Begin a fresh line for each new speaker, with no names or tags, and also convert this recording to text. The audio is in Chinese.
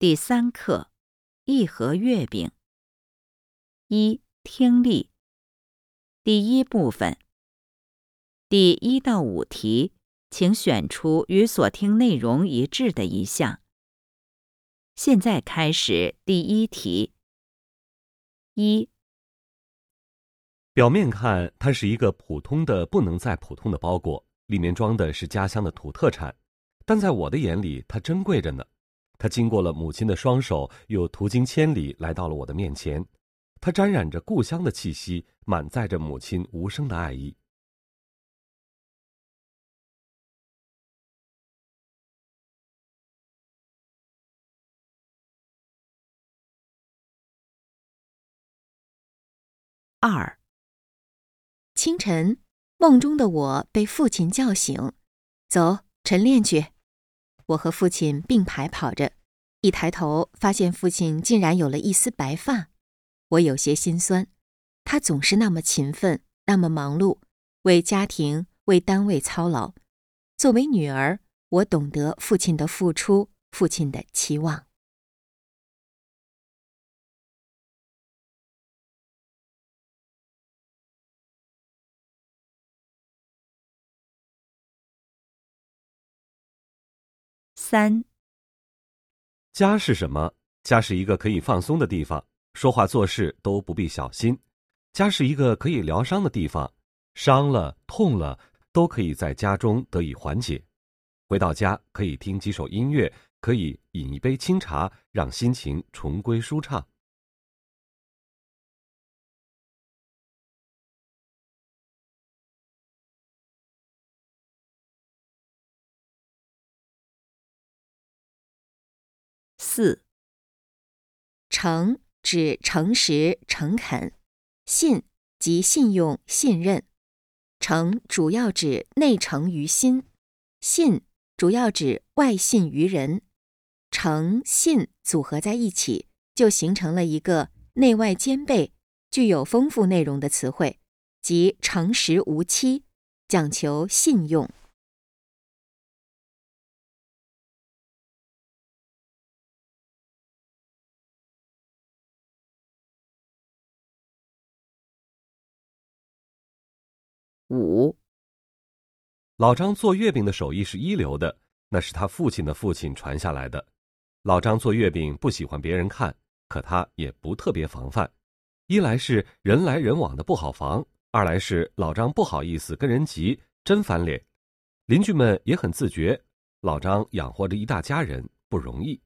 第三课，一盒月饼。一、听力。第一部分，第一到五题，请选出与所听内容一致的一项。现在开始第一题。一、
表面看，它是一个普通的不能再普通的包裹，里面装的是家乡的土特产，但在我的眼里，它珍贵着呢。它经过了母亲的双手，又途经千里来到了我的面前。它沾染着故乡的气息，满载着母亲无声的爱意。
二、
清晨，梦中的我被父亲叫醒，走晨练去。我和父亲并排跑着，一抬头发现父亲竟然有了一丝白发，我有些心酸。他总是那么勤奋，那么忙碌，为家庭、为单位操劳。作为女儿，我懂得父亲的付出，父亲的期望。
三、
家是什么？家是一个可以放松的地方，说话做事都不必小心。家是一个可以疗伤的地方，伤了、痛了，都可以在家中得以缓解。回到家，可以听几首音乐，可以饮一杯清茶，让心情重归舒畅。
四、
诚指诚实、诚恳；信即信用、信任。诚主要指内诚于心，信主要指外信于人。诚信组合在一起，就形成了一个内外兼备、具有丰富内容的词汇，即诚实无欺，讲求信用。
五、
老张做月饼的手艺是一流的，那是他父亲的父亲传下来的。老张做月饼不喜欢别人看，可他也不特别防范。一来是人来人往的不好防，二来是老张不好意思跟人急，真翻脸。邻居们也很自觉，老张养活着一大家人不容易。